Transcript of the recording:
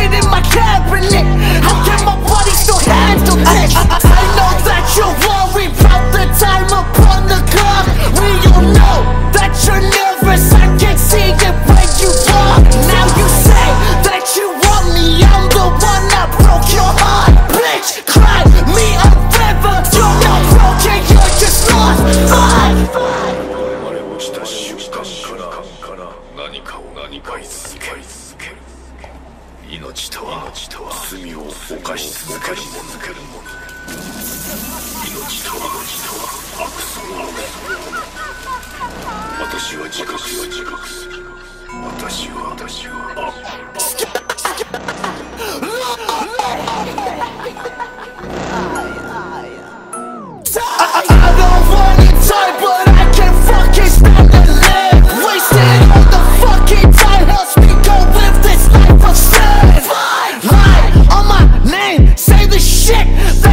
shit in my cabinet. How can my body still handle this? I know that you're worried about the time upon the clock. We all know that you're nervous. I can see it when you walk. Now you say that you want me. I'm the one that broke your heart. Bitch, cry me a river. You're not broken, you're just lost. Fuck. 我々落ちた瞬間から何かを何かい続け る命とは罪を犯し続けるもの。命とは悪その。私は自覚する。私は私は the shit